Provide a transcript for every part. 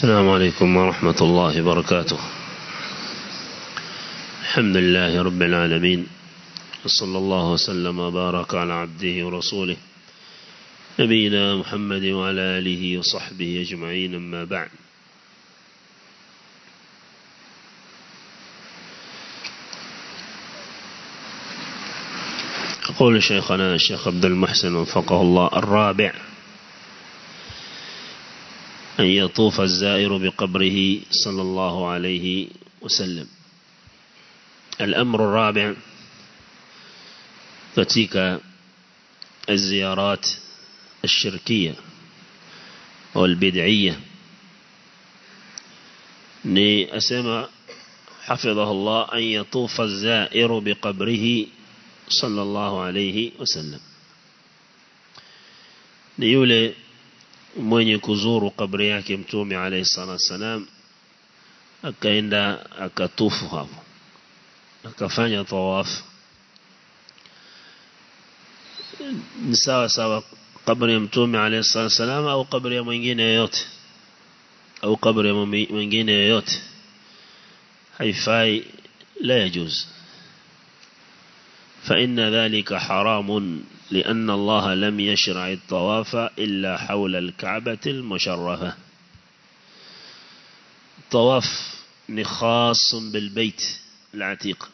السلام عليكم ورحمة الله وبركاته. الحمد لله رب العالمين وصلى الله وسلم وبارك على عبده ورسوله نبينا محمد وعلى آله وصحبه أجمعين أما بعد. يقول شيخنا الشيخ عبد المحسن وفقه الله الرابع أن يطوف الزائر بقبره صلى الله عليه وسلم. الأمر الرابع katika الزيارات الشركية والبدعية. ni asema حفظه الله أن يطوف الزائر بقبره صلى الله عليه وسلم. yule mwenye kuzuru kabri yake mtume alayhi salatu wasalam akaenda akatufu hapo akafanya tawafu ni sawa sawa kabri ya mtume alayhi salatu wasalam au kabri ya mwingine yoyote au kabri ya mwingine yoyote haifai la yajuz فإن ذلك حرام لأن الله لم يشرع الطواف إلا حول الكعبة المشرفة. الطواف خاص بالبيت العتيق.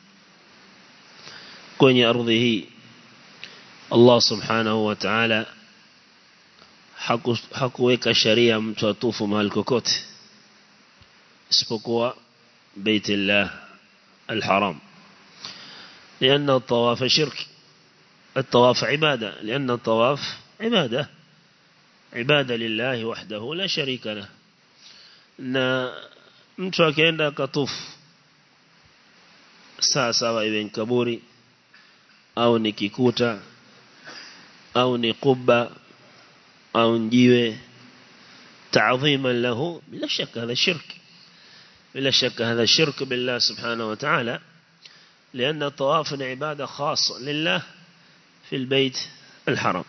كون أرضه الله سبحانه وتعالى hakuweka sharia mtu atufu mahali kokote isipokuwa baitillah alharam لأن الطواف شرك. الطواف عبادة لأن الطواف عبادة. عبادة لله وحده لا شريك له. na mtu akienda akatufu saa sawa iwe ni kaburi au ni kikuta au ni تعظيما له بلا شك هذا شرك. بلا شك هذا شرك بالله سبحانه وتعالى لأن الطواف عبادة خاصة لله في البيت الحرام.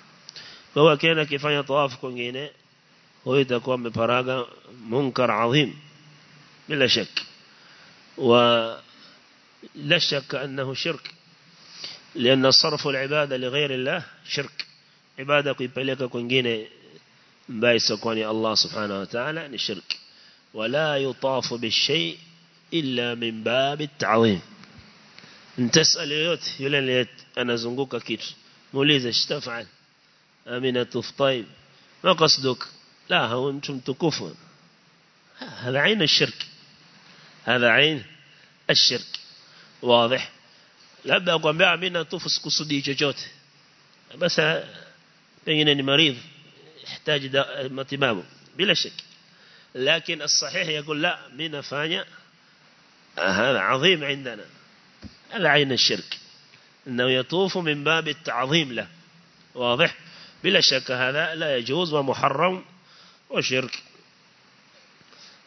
فهو كان كفاية طواف كونجينة هو يتكون بفراغة منكر عظيم بلا شك. ولا شك أنه شرك لأن صرف العبادة لغير الله شرك. عبادة كيباليك كونجينة بايس كوني الله سبحانه وتعالى شرك ولا يطاف بالشيء إلا من باب التعظيم. نتسأل يوت يلين أنا زنقوك كيت موليزة اشتفعل أمينة طيب. ما قصدك؟ لا هو أنتم تكفون. هذا عين الشرك. هذا عين الشرك. واضح؟ labda akwambia mimi natufu sikusudii chochote basi pengine ni maridhi يحتاج matibabu bila shaki لكن الصحيح يقول لا مين نفanya هذا عظيم عندنا. هذا عين الشرك. أنه يطوف من باب التعظيم له. واضح؟ بلا شك هذا لا يجوز ومحرم وشرك.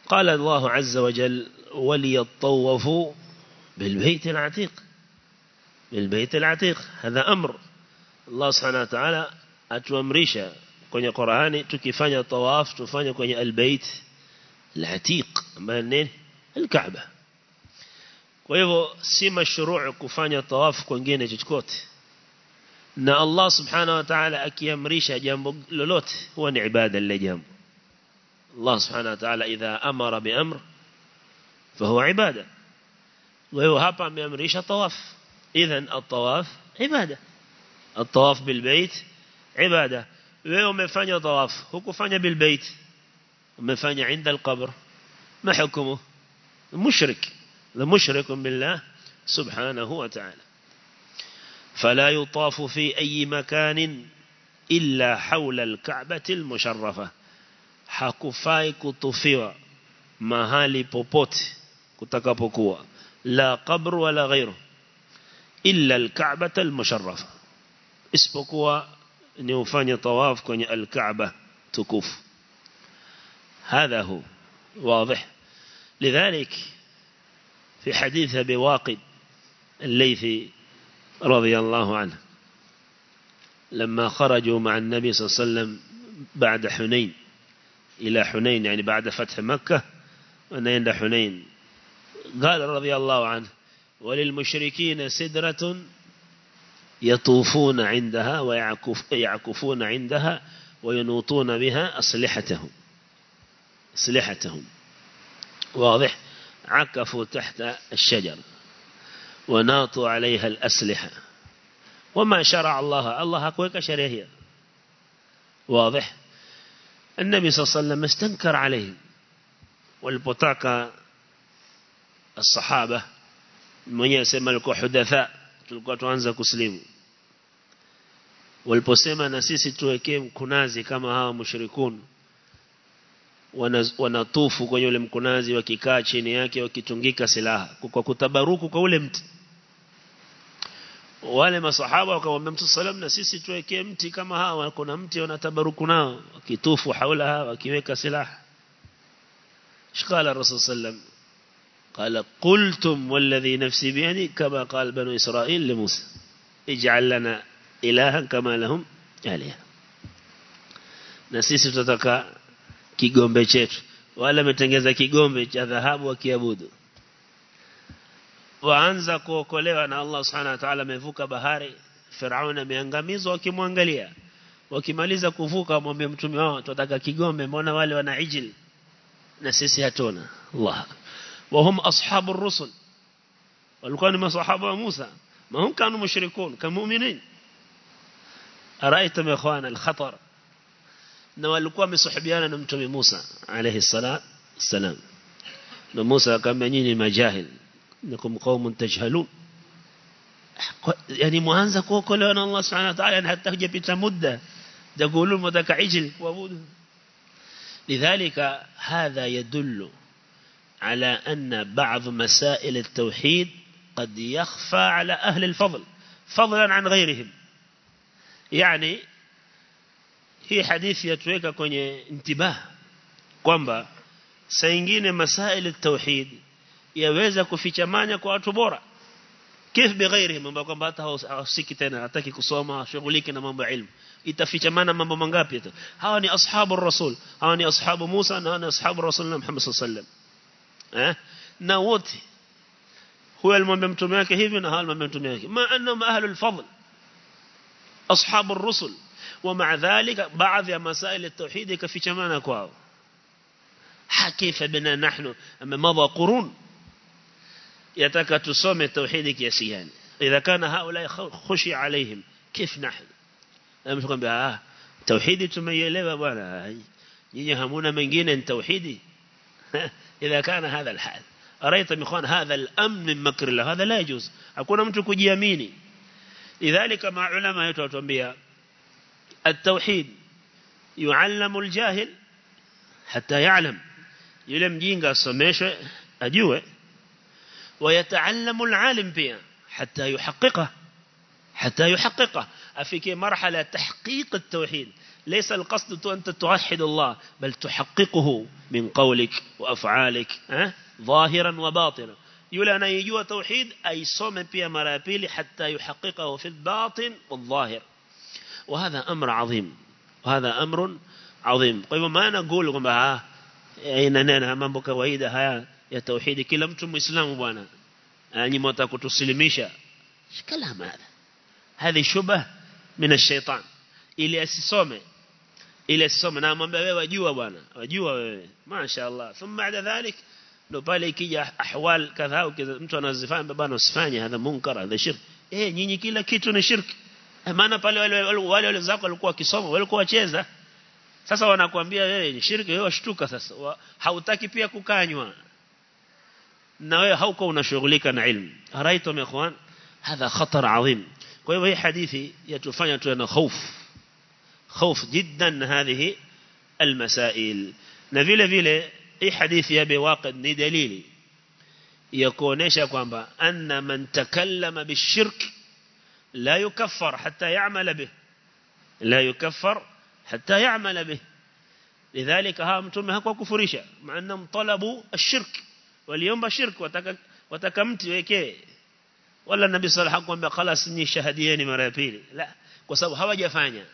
قال الله عز وجل وليطوفوا بالبيت العتيق. بالبيت العتيق هذا أمر. الله سبحانه وتعالى أتوامريشا Qur'ani tukifanya tawaf tufanye kwenye albayt al-atiq ambayo nini al-Kaaba kwa hivyo si mashruu kufanya tawaf kwingine chochote na Allah subhanahu wa ta'ala akiamrisha jambo lolote huwa ni ibada lile jambo Allah subhanahu wa ta'ala idha amara bi amr فهو ibada kwa hivyo hapa ameamrisha tawaf idhan at-tawaf ibada at-tawaf bil bayt ibada wewe umefanya tawaf hukufanya bil bait umefanya inda al-qabr ma hukumu mushrik لمشرك بالله سبحانه وتعالى. فلا يطاف في أي مكان إلا حول الكعبة المشرفة. حقفاي كتفوا مهالي بوبوت كتكبكوا. لا قبر ولا غيره. إلا الكعبة المشرفة. اسبقوا نوفان طواف كن الكعبة تكوف. هذا هو. واضح. لذلك في حديث أبي واقد الليثي رضي الله عنه لما خرجوا مع النبي صلى الله عليه وسلم بعد حنين إلى حنين يعني بعد فتح مكة ونين حنين. قال رضي الله عنه وللمشركين سدرة يطوفون عندها ويعكفون عندها وينوطون بها أصلحتهم أصلحتهم واضح؟ عكفوا تحت الشجر وناطوا عليها الأسلحة. وما شرع الله الله أكويك شريه واضح؟ النبي صلى الله عليه وسلم استنكر عليهم. والبطاقة الصحابة mwenyewe asema alikuwa hudatha tulikuwa tuanza kuslimu waliposema na sisi mkunazi kama hawa mushrikun wanatufu kwenye ule mkunazi wakikaa chini yake wakitungika silaha kwa kutabaruku kwa ule mti wale masahaba wakamwambia Mtume sallam na sisi tuwekee mti kama hawa kuna mti wanatabaruku nao wakitufu haula wakiweka silaha shikala rasul sallam قال قلتم والذي نفسي بيدي كما قال بنو إسرائيل لموسى اجعل لنا إلها كما لهم آلهة sisi tutataka kigombe chetu. Wala ametengeza kigombe cha dhahabu wakiabudu. Waanza kuokolewa na Allah subhanahu wa ta'ala amevuka bahari. Firaun ameangamizwa wakimwangalia. Wakimaliza kuvuka amwambia mtume wao tutataka kigombe mbona wale wana ijil? Na sisi hatuna. Allah. Wahum ashabu rusul. Walikuwa ni masahaba wa Musa. Ma hum kanu mushrikun kama muumini araita mekhwana al-khatar. نوالكوا مسحبيانا نمتمي موسى عليه الصلاة والسلام. موسى نموسى كمنين مجاهل نكم قوم تجهلون يعني مهانزة كوكولا أن الله سبحانه وتعالى حتى جبت تمدة تقولون مدك عجل وابود لذلك هذا يدل على أن بعض مسائل التوحيد قد يخفى على أهل الفضل فضلا عن غيرهم يعني hii hadithi yatuweka kwenye intibah kwamba saa nyingine masaili tauhid yaweza kufichamanya kwa watu bora kif bighairihim ambao kwamba hata hawasiki tena hataki kusoma shughuliki na mambo ya ilmu itafichamana mambo mangapi hawa ni ashabu rasul hawa ni ashabu Musa na ni ashabu rasul Muhammad sallallahu eh na wote huyo alimwambia mtume wake hivi na hawa alimwambia mtume wake ma annahum ahlul fadl ashabu rusul ومع ذلك بعض مسائل التوحيد كفيشمانا كواو. كيف بنا نحن؟ أما مضى قرون. يتكى تسوم التوحيد كيسيان إذا كان هؤلاء خشي عليهم كيف نحن؟ أمس قم بها توحيدي تميلي بوانا يجهمون من جين التوحيدي إذا كان هذا الحال. أرأيت مخوان هذا الأمن من مكر الله هذا لا يجوز. أكون متك جياميني لذلك مع علماء يتوتون بها. التوحيد. يعلم الجاهل حتى يعلم. يلم جينغا سميشة أجوه ويتعلم العالم بها حتى يحققه. حتى يحققه. أفيك مرحلة تحقيق التوحيد. ليس القصد أنت توحد الله بل تحققه من قولك وأفعالك أه؟ ظاهرا وباطنا. يقول أنا يجوا توحيد أي صوم بها مرابيل حتى يحققه في الباطن والظاهر. وهذا أمر عظيم. وهذا أمر عظيم. قيب ما نقول لكم بها أين نانا أمام بك وإيدا هيا يتوحيد كلا متم إسلام بنا أني يعني متاكو تسلميشا كلام هذا؟ هذه شبه من الشيطان. إلي أسسومي إلي أسسومي نعم وجوا بنا وجوا ما شاء الله. ثم بعد ذلك نبالي كي أحوال كذا وكذا متو نزفان ببانو سفاني هذا منكر هذا شرك. إيه نيني كلا كيتو شرك maana pale wale wale wale zako walikuwa wakisoma walikuwa wacheza sasa wanakuambia wewe ni shirki wewe washtuka sasa hautaki pia kukanywa na wewe hauko unashughulika na ilmu haraitum ikhwan hadha khatar adhim kwa hivyo hii hadithi yatufanya tuwe na hofu hofu jiddan hadhihi almasail na vile vile hii hadithi ya biwaqid ni dalili ya kuonesha kwamba anna man takallama bishirki لا يكفر حتى يعمل به. لا يكفر حتى يعمل به. لذلك ها تمه هكو كفرشا مع أنهم طلبوا الشرك واليوم الشرك وتك وتكمت يكي ولا النبي صلى الله عليه وسلم قال اسني شهاديني مرة ثانية لا بسبب حواجهفانيا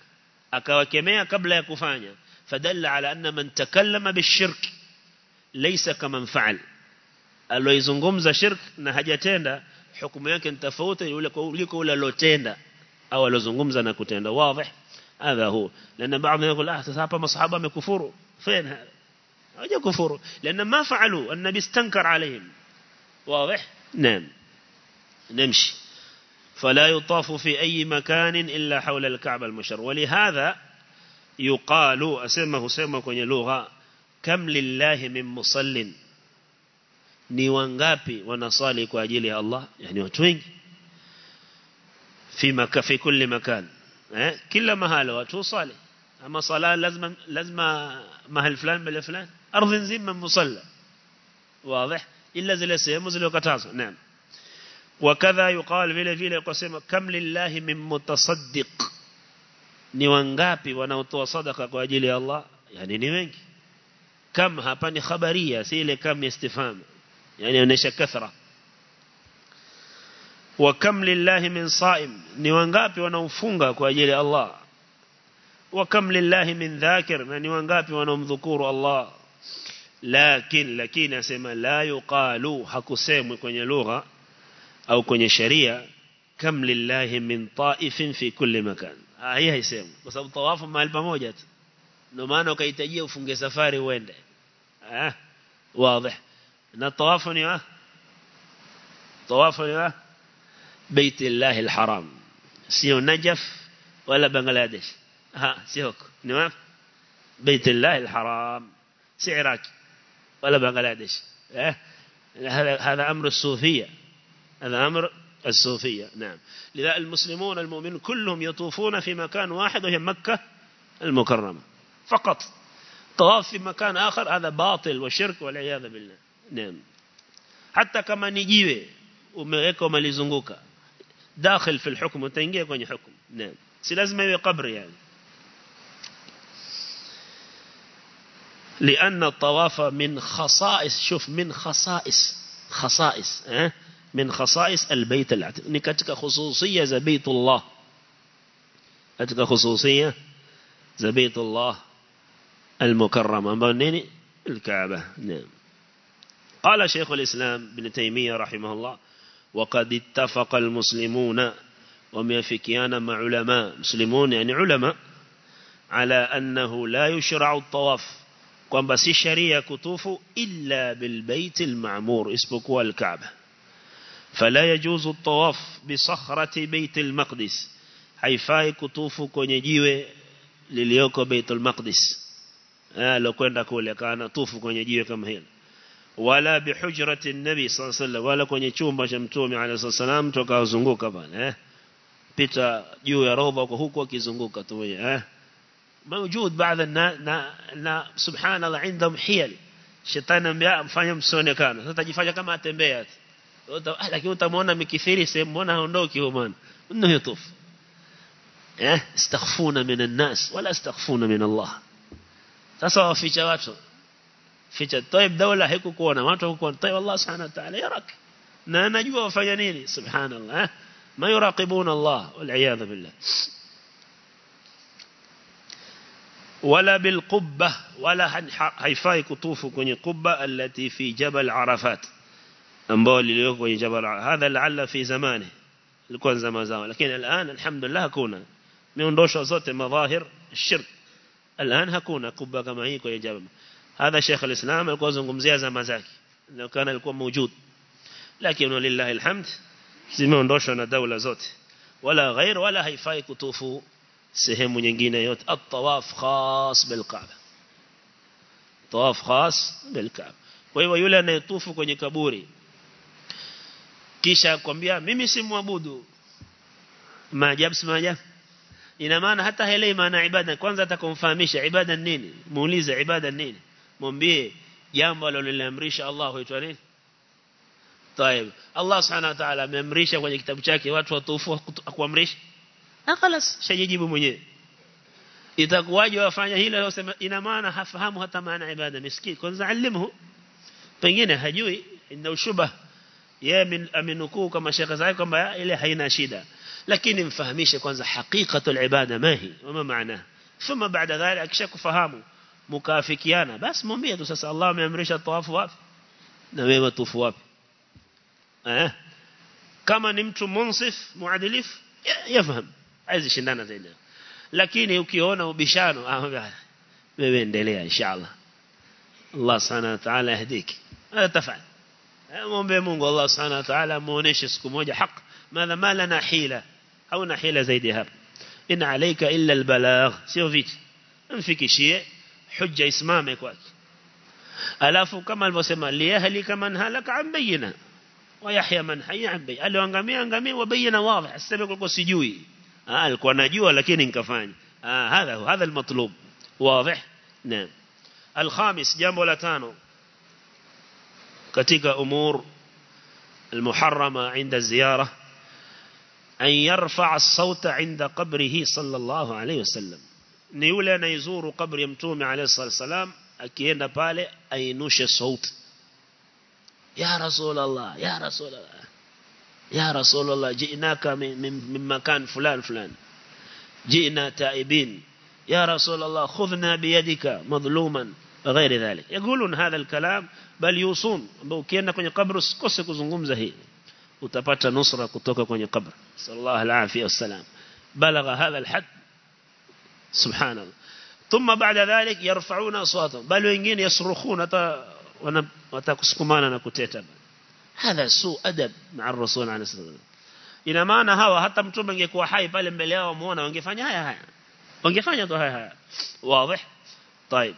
اكاوكيميا قبل يا كفانيا فدل على أن من تكلم بالشرك ليس كمن فعل. الذي يزغمز شرك نهجتند hukumu yake ni tofauti yule kuliko yule alotenda au alozungumza na kutenda. Wazi. هذا هو لأن بعضهم يقول آه سابا مصحابة مكفروا فين هذا أجا كفروا لأن ما فعلوا النبي استنكر عليهم واضح نعم نمشي فلا يطاف في أي مكان إلا حول الكعبة المشر ولهذا يقال أسمه سمه kwenye lugha kam lillahi min musallin ni wangapi wanasali kwa ajili ya Allah yani watu wengi fi maka fi kulli makan eh kila mahala watu usali ama sala lazima lazima mahal fulani bila fulani ardhi nzima musalla واضح illa zile sehemu zilizokatazwa naam wakadha yuqal vile vile kusema kam lillahi min mutasaddiq ni wangapi wanaotoa sadaka kwa ajili ya Allah yani ni wengi kam hapa ni khabaria si ile kam istifham يعني أنيش كثرة. وكم لله من صائم. نوانغابي ونوفونغا كواجيري الله وكم لله من ذاكر. نوانغابي ونمذكور الله لكن لكن سما لا يقال هاكو سيمو كوني لغة أو كوني شريعة كم لله من طائف في كل مكان هاي هاي سيمو وسبب طواف ما البموجات نو نمانو كيتجي وفنغي سفاري وين واضح na tawafu ni ah tawafu ni بيت الله الحرام. سيو نجف ولا بنغلاديش؟ ها سيوك نعم. بيت الله الحرام. سعراك ولا بنغلاديش؟ آه هذا هذا أمر الصوفية. هذا أمر الصوفية. نعم. لذا المسلمون المؤمنون كلهم يطوفون في مكان واحد وهي مكة المكرمة. فقط. طواف في مكان آخر هذا باطل وشرك والعياذ بالله. نعم حتى كما نجيوه ومغيكو ما لزنغوكا داخل في الحكم وتنجيكو ني حكم نعم سلازم يوي قبر يعني لأن الطواف من خصائص شوف من خصائص خصائص من خصائص البيت العتيق نكتك خصوصية زبيت الله أتك خصوصية زبيت الله المكرمة الكعبة نعم قال شيخ الإسلام ابن تيمية رحمه الله وقد اتفق المسلمون وميفكيان مع علماء مسلمون يعني علماء على أنه لا يشرع الطواف. كون بس الشريع كتوف إلا بالبيت المعمور اسبقوا الكعبة. فلا يجوز الطواف بصخرة بيت المقدس. حيفاي كون كنجيو لليوكو بيت المقدس. آه، لو كنت أقول لك أنا طوف كنجيو كم هيل. ولا بحجرة النبي صلى الله عليه وسلم ولا كوني تشوم بشم توم على صلى الله توكا زنغو كمان ها بيتا يو يا روبا كهوكو كي زنغو كتوي ها موجود بعض النا نا نا سبحان الله عندهم حيل شيطان بيا فاهم سوني كان هذا جي فاجا كمان تنبيات هذا أهل مونا هو تمونا مونا يسمى منا هندو كي هو من إنه يطوف ها استخفون من الناس ولا استخفون من الله تصور في جواتهم طيب dawla haikukuona watu hakukuona طيب Allah subhanahu wa ta'ala yarak na anajua wafanya eh ma yuraqibuna Allah wal iyad billah ولا بالقبة ولا haifai kutufu kwenye qubba allati fi jabal arafat ambao lilio kwenye jabal hadha la'alla fi zamani ilikuwa zama zao lakini الان alhamdulillah hakuna miondosho zote madhahir shirk الان hakuna qubba kama hii kwenye jabal هذا شيخ الإسلام alikuwa zungumzia zama zake na kana alikuwa موجود lakini walillahi alhamd zimeondoshwa na daula zote wala ghair wala haifai kutufu sehemu nyingine yote at-tawaf khas bil Kaaba tawaf khas bil Kaaba kwa hiyo yule anayetufu kwenye kaburi kisha kwambia mimi si muabudu maajabu si maajabu ina maana hata haelewi maana ibada kwanza atakumfahamisha ibada nini muulize ibada nini Mwambie jambo aliloliamrisha Allah huitwa nini طيب Allah subhanahu wa ta'ala ameamrisha kwenye kitabu chake watu watufu akuamrisha na خلاص shajijibu mwenyewe itakuwaje wafanya hilo ina maana hafahamu hata maana ibada miskini kwanza alimhu pengine hajui ina ushubah yeye amenukuu kama shekha zake kwamba ile haina shida lakini mfahamishe kwanza hakikatul ibada mahi wama maana thumma baada dhalika akishakufahamu mkaafikiana basi mwambie tu sasa Allah ameamrisha tawafu wapi na wewe tufu wapi eh kama ni mtu munsif muadilif yafahamu aizi shindana zaidi lakini ukiona ubishano ah wewe endelea inshallah Allah subhanahu wa ta'ala yahdiki hada tafal muombe Mungu Allah subhanahu wa ta'ala muoneshe siku moja haki madha ma lana hila au na hila zaidi hapa in alayka illa albalagh sio viti mfikishie حجة إسمامك وات. ألاف كما الفسماء ليهلك من هلك عن بينا ويحيى من حي عن بينا له أنقمي أنقمي وبينا واضح السبب يقول سجوي. آه، ألقوا نجوا لكن انكفاني. آه، هذا هو هذا المطلوب. واضح؟ نعم. الخامس جنب لتانو. كتك أمور المحرمة عند الزيارة أن يرفع الصوت عند قبره صلى الله عليه وسلم. Ni yule anayezuru kabri ya mtume alayhi salam akienda pale ainushe sauti ya rasul allah ya rasul allah ya rasul allah jinaka min makan fulan fulan jina taibin ya rasul allah khudhna biyadika madhluman غير ذلك يقولون هذا الكلام بل يوصون ukienda kwenye kabri usikose kuzungumza hii utapata nusra kutoka kwenye kabri sallallahu alaihi wasallam balagha hadha alhad سبحان الله. ثم بعد ذلك يرفعون أصواتهم. بل وإنجين يصرخون. وتكسكمانا نكتتا هذا سوء أدب مع الرسول عليه الصلاة والسلام. إن ما أنا هوا حتى متوبة يكوا حي بل مليا ومونا ونجفاني هيا هيا ونجفاني هيا هيا واضح؟ طيب.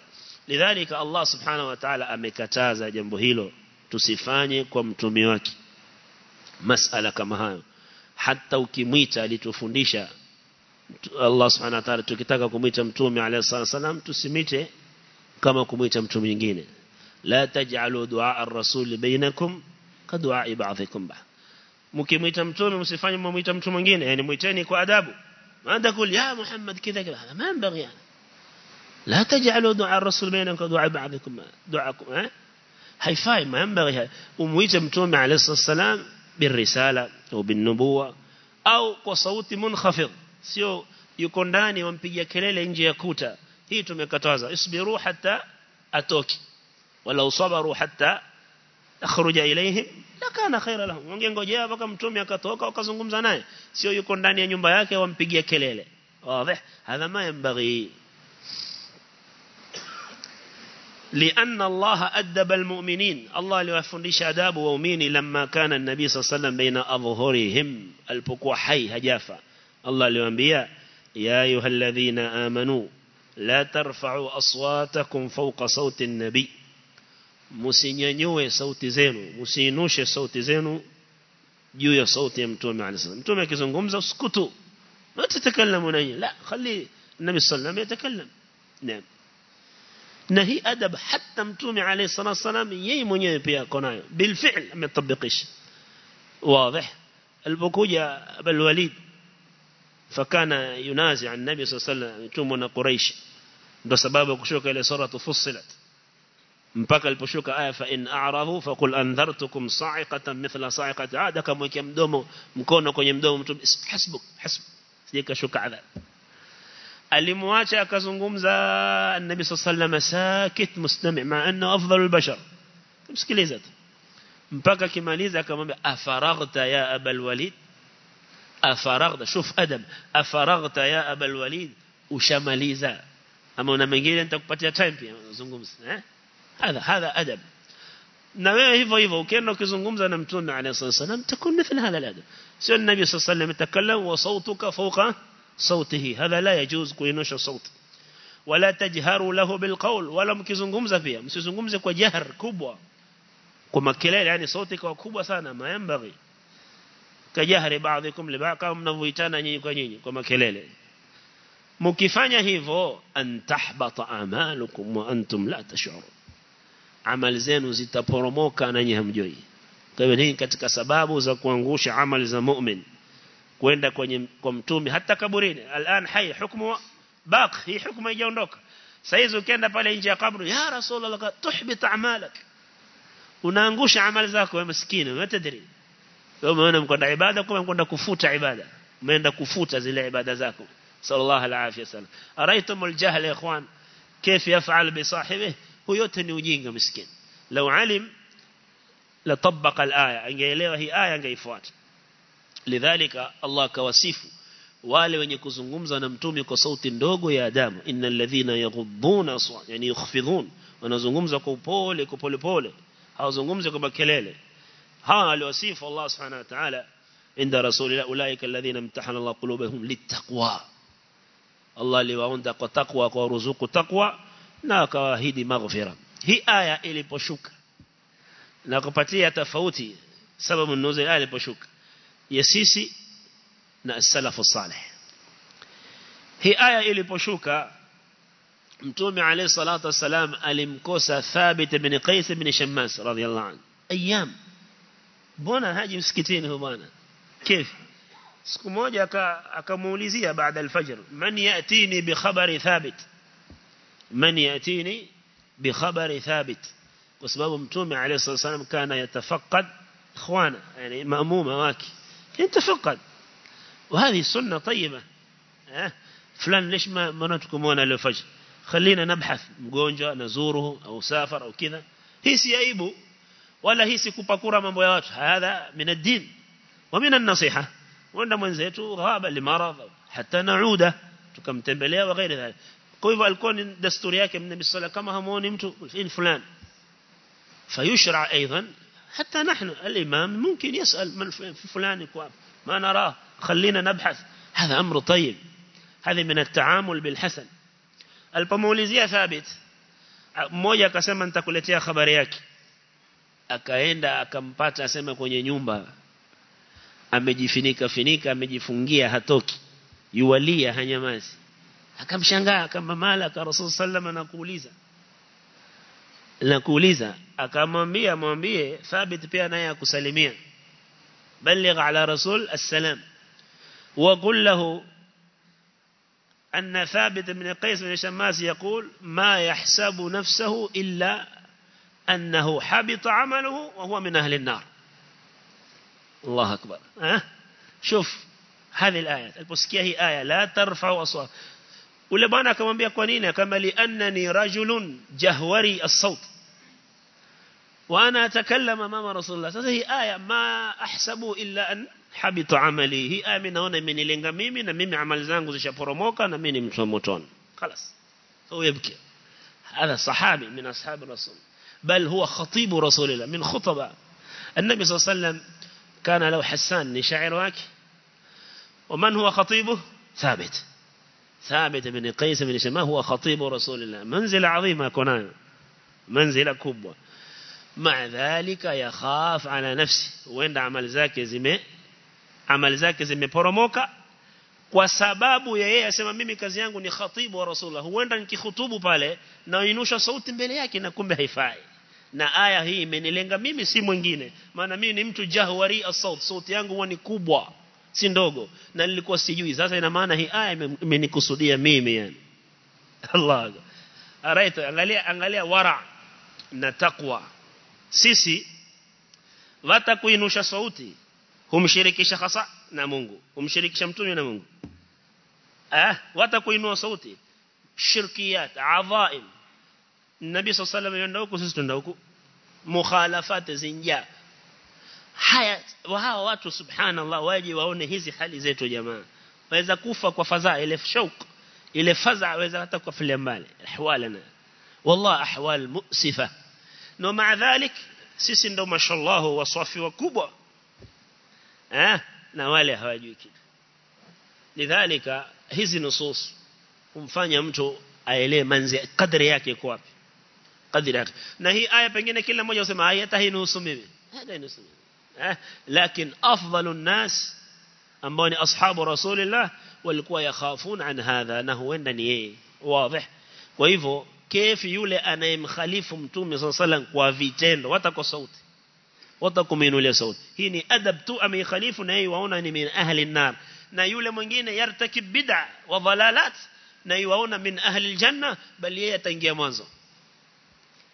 لذلك الله سبحانه وتعالى أمكتازا جنبهيلو تسفاني كم تميوكي مسألة كما هاي. حتى وكميتا لتفندشا Allah subhanahu wa ta'ala tukitaka kumuita mtume alayhi salam tusimite kama kumuita mtu mwingine la taj'alu du'a ar-rasul bainakum ka du'a ba'dikum ba mkimuita mtume msifanye mmuita mtu mwingine yani muiteni kwa adabu maana kul ya Muhammad kidha kidha ma yanbaghi لا تجعلوا دعاء الرسول بينكم كدعاء بعضكم دعاءكم ها haifai ma yanbaghi umuite mtume alayhi salam au بالنبوه au kwa sauti munkhafidh sio yuko ndani wampigia kelele nje ya kuta hii tumekataza isbiru hatta atoki wala usabaru hatta akhruja ilayhim lakana khaira lahum wangengojea mpaka mtume akatoka wakazungumza naye sio yuko ndani ya nyumba yake wampigia kelele wazi hadha ma yanbaghi لأن الله أدب المؤمنين الله ليفندش أداب وأميني لما كان النبي صلى الله عليه وسلم بين أظهرهم البقوة حي هجافة الله لأنبياء يا أيها الذين آمنوا لا ترفعوا أصواتكم فوق صوت النبي. مسينيو صوت زينو. مسينوش صوت زينو. جو صوت يمتوم عليه السلام. يمتوم يكي زنقمزة سكتوا. ما تتكلمون أي لا خلي النبي صلى الله عليه وسلم يتكلم. نعم. نهي أدب حتى يمتوم عليه الصلاة والسلام ييمون يبيا قنايو بالفعل ما يطبقش واضح؟ البكوية بالوليد فكان ينازع النبي صلى الله عليه وسلم تومنا قريش. بسبب كشوك إلى صورة فصلت. مبكى البشوك آية فإن أعرضوا فقل أنذرتكم صاعقة مثل صاعقة عادة كم يمدوم مكونك يمدوم حسبك حسب سيك شوك عذاب المواجهة كزنقمزة النبي صلى الله عليه وسلم ساكت مستمع مع أنه أفضل البشر مسكليزة مبكى كماليزة كما أفرغت يا أبا الوليد أفرغت شوف أدب أفرغت يا أبا الوليد وشماليزا. أما أنا من جيل أنت كبت يا تيمبي زنقومز هذا هذا أدم نبيه هيفو هيفو كأنه كزنقومز أنا متون عليه صلى الله عليه تكون مثل هذا الأدب. سيد النبي صلى الله عليه وسلم يتكلم وصوتك فوق صوته. هذا لا يجوز كونه الصوت ولا تجهر له بالقول ولا مكزنقومز فيها. مسزنقومز جهر كبوة. كما كلا يعني صوتك كبوة سانا ما ينبغي. Kajahri baadhikum li ba'd kama mnavyoitana nyinyi kwa nyinyi kwa makelele. Mkifanya hivyo antahbata amalukum wa antum la tash'urun. Amali zenu zitaporomoka na nyinyi hamjui. Kwa hivyo hii katika sababu za kuangusha amali za mu'min kwenda kwenye kwa mtume hata kaburini. Al'an hai hukumu baq hii hukumu haijaondoka. Saizi ukienda pale nje ya kaburi ya rasulullah tuhbita a'malak. Unaangusha amali zako wewe maskini unatadiri wewe umeona mkwenda ibada kwa mkwenda kufuta ibada umeenda kufuta zile ibada zako sallallahu alaihi wasallam araitumul jahl ya ikhwan كيف يفعل بصاحبه هو yote ni ujinga miskin لو علم لطبق الآية angeelewa hii aya angeifuata lidhalika Allah kawasifu wale wenye kuzungumza na mtume kwa sauti ndogo ya adamu innal ladhina yaghudduna aswat yani yukhfidhun wanazungumza kwa upole kwa pole pole hawazungumzi kwa makelele ها الوصف الله سبحانه وتعالى عند رسول الله أولئك الذين امتحن الله قلوبهم للتقوى. الله اللي لواندق تقوى ورزوق تقوى. ناك واهد مغفرة. هي آية إلي بشوك ناك باتلية تفوتي سبب النوزي آية بشوك يسيسي السلف الصالح. هي آية إلي بشوك متومي عليه الصلاة والسلام ألمكوسة ثابت بن قيس بن شماس رضي الله عنه. أيام. Mbona haji msikitini huyo bwana kifu siku moja akamuulizia baada al-fajr man yatini bi khabari thabit man yatini bi khabari thabit kwa sababu mtume alayhi wasalam kana yatafaqqad ikhwana yani maamuma wake يتفقد وهذه سنة طيبة أه؟ فلان ليش ما ما نتكمون له فجر خلينا نبحث مgonjwa نزوره أو سافر أو كذا هي aibu wala hii si kupakura mambo ya watu hadha min ad-din wa min an-nasiha wanda mwenzetu ghaba limarad hatta nauda tukamtembelea wa ghairi dhalik kwa hivyo alikuwa ni desturi yake mnabii sallallahu kama hamuoni mtu fulani fayushra aidan حتى نحن الإمام ممكن يسأل من فلان ما نراه خلينا نبحث هذا أمر طيب هذا من التعامل بالحسن thabit mmoja akasema nitakuletea habari yake akaenda akampata asema kwenye nyumba amejifinika finika amejifungia hatoki yuwalia hanyamazi akamshangaa kama malaka rasul sallam anakuuliza na kuuliza akamwambia mwambie thabit pia naye akusalimia baligh ala rasul assalam wa qul lahu أن ثابت بن قيس بن شماس يقول ما يحسب نفسه إلا أنه حبط عمله وهو من أهل النار. الله أكبر. أه؟ شوف هذه الآية. البسكية هي آية لا ترفع أصوات. ولبانا كمان بيقوانين كما لأنني رجل جهوري الصوت. وأنا أتكلم أمام رسول الله. هذه آية ما أحسب إلا أن حبط عملي. هي آية من هنا من إلينغا ميمي نميمي عمل زنغو زيشا بروموكا نميمي مصموتون خلاص. هو يبكي. هذا صحابي من أصحاب الرسول. بل هو خطيب رسول الله. من خطبه النبي صلى الله عليه وسلم كان له حسان شاعر واكي ومن هو خطيبه؟ ثابت. ثابت بن قيس بن شماه هو خطيب رسول الله؟ منزل عظيمة كنا منزل كبوة مع ذلك يخاف على نفسه. وين عمل zake zime amal zake zimeporomoka kwa sababu ya yeye asema mimi kazi yangu ni khatibu wa rasulullah huenda nikikhutubu pale na inusha sauti mbele yake na aya hii imenilenga mimi si mwingine. Maana mimi ni mtu jahwari as-saut sauti yangu huwa ni kubwa si ndogo. Na nilikuwa sijui. Sasa ina maana hii aya imenikusudia mimi yani. Allah. Araita angalia angalia wara na takwa sisi watakuinusha sauti humshirikisha hasa na Mungu. Humshirikisha mtume na Mungu. Ah wata kuinua sauti shirkiyat adhaim النبي صلى الله عليه وسلم يندوكو سيسي تندوكو مخالفات زنجا حيا وهاو واتو سبحان الله واجي وهوني هزي حالي زيتو جماعة وإذا كوفا كوا فزاع إلي فشوك إلي فزاع وإذا أتاكوا في اليمبال أحوالنا والله أحوال مؤسفة نو مع ذلك سيسي ندو ما شاء الله وصافي وكوبا ها نوالي هواجيك لذلك هزي نصوص ومفاني أمتو أيلي منزي قدر ياكي كوابي قدر أك نهي آية بعدين كلها ما سماه آية تهينو سمي هذا ينسمي لكن أفضل الناس أمباني أصحاب رسول الله والكو يخافون عن هذا. نهو إنني واضح. وإيفو كيف يولي أنا مخالفهم توم صلى الله عليه وسلم وفيتين واتكو صوت. واتكو منو صوت. هيني أدب تو أمي خليفنا يوانا من أهل النار. نيولة مجينة يرتكب بدع وظلالات نيوانا من أهل الجنة. بل يتنجي منزو.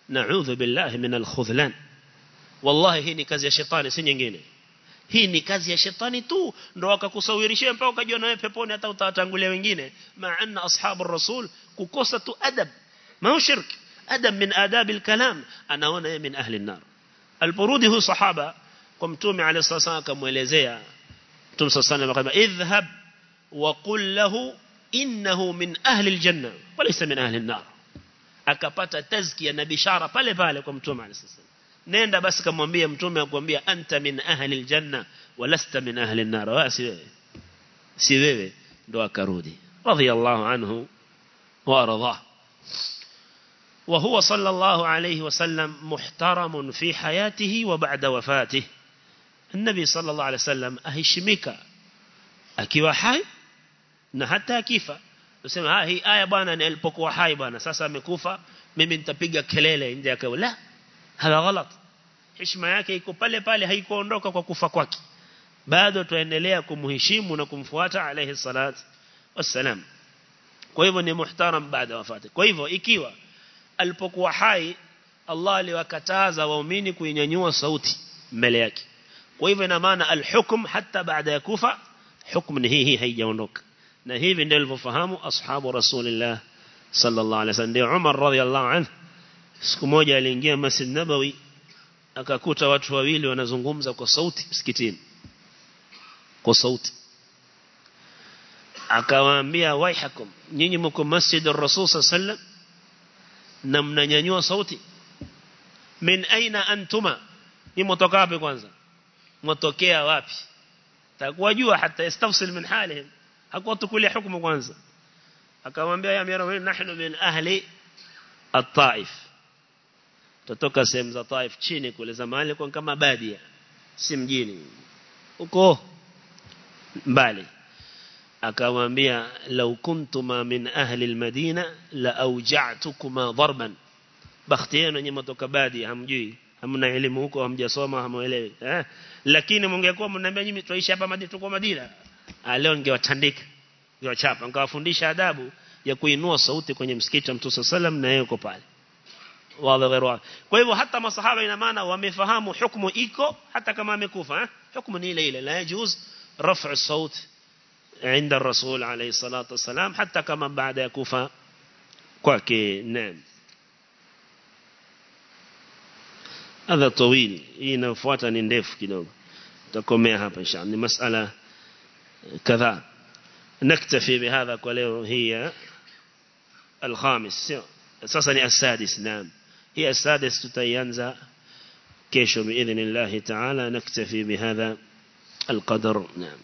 Na'udhu billahi min al-khudhlan wallahi hii ni kazi ya shetani si nyingine hii ni kazi ya shetani tu ndo akakusawirishia mpaka ukajiona wewe peponi hata utawatangulia wengine maana ashabu rasul kukosa tu adab هو شرك أدب من آداب الكلام أنا هنا من أهل النار البرودي هو صحابة قمتومي عليه الصلاة والسلام كموليزيا تم صلى الله عليه وسلم اذهب وقل له إنه من أهل الجنة وليس من أهل النار akapata tazkia na bishara pale pale kwa mtume alisasa nenda basi kamwambie mtume akwambia anta min ahli aljanna walasta min ahli an-nar si wewe si wewe ndo akarudi radiyallahu anhu wa arda وهو صلى الله عليه وسلم محترم في حياته وبعد وفاته النبي صلى الله عليه وسلم akiwa hai na hata Usema ah hii aya bwana ni alipokuwa hai bwana sasa amekufa mimi nitapiga kelele nje ya kauli la hala ghalat heshima yake iko pale pale haikuondoka kwa kufa kwake bado tuendelea kumheshimu na kumfuata alayhi salatu wassalam kwa hivyo ni muhtaram baada wafati kwa hivyo ikiwa alipokuwa hai Allah aliwakataza waumini kuinyanyua sauti mbele yake kwa hivyo ina maana alhukm hata baada ya kufa hukumu hii hii haijaondoka na hivi ndio walivyofahamu ashabu rasulillah sallallahu alaihi wasallam. Ndio Umar radhiallahu anhu siku moja aliingia Masjid Nabawi akakuta watu wawili wanazungumza kwa sauti msikitini. Kwa sauti. Akawaambia waihakum nyinyi mko Masjid ar-Rasul sallallahu na mnanyanyua sauti. Min aina antuma? Ni mtoka wapi kwanza? Mtokea wapi? Takuwa jua hata istafsil min halihim hakuwa tukulia hukumu kwanza akamwambia ya amira nahnu min ahli at-taif tutoka sehemu za Taif chini kule zamani kwa kama badia si mjini huko mbali akamwambia law kuntuma min ahli al-madina la awja'tukuma darban bakhti yenu nyinyi mtoka badia hamjui hamna elimu huko hamjasoma hamuelewi eh lakini mungekuwa mnaniambia nyinyi tuishi hapa Madina tuko Madina leo ningewatandika ningewachapa nikawafundisha adabu ya kuinua sauti kwenye msikiti wa Mtume sallam na yeye yuko pale wala ghairu kwa hivyo hata masahaba ina maana wamefahamu hukumu iko hata kama amekufa eh hukumu ni ile ile la yajuz raf'u الصوت عند الرسول عليه الصلاة والسلام حتى كما بعد يكوفا kwake naam هذا طويل inafuata ni ndefu kidogo tutakomea hapa inshallah ni masala kadhaa نكتفي بهذا ولو هي الخامس. sasa السادس. نعم. هي السادس تتينزا كيشو بإذن الله تعالى. نكتفي بهذا القدر. نعم.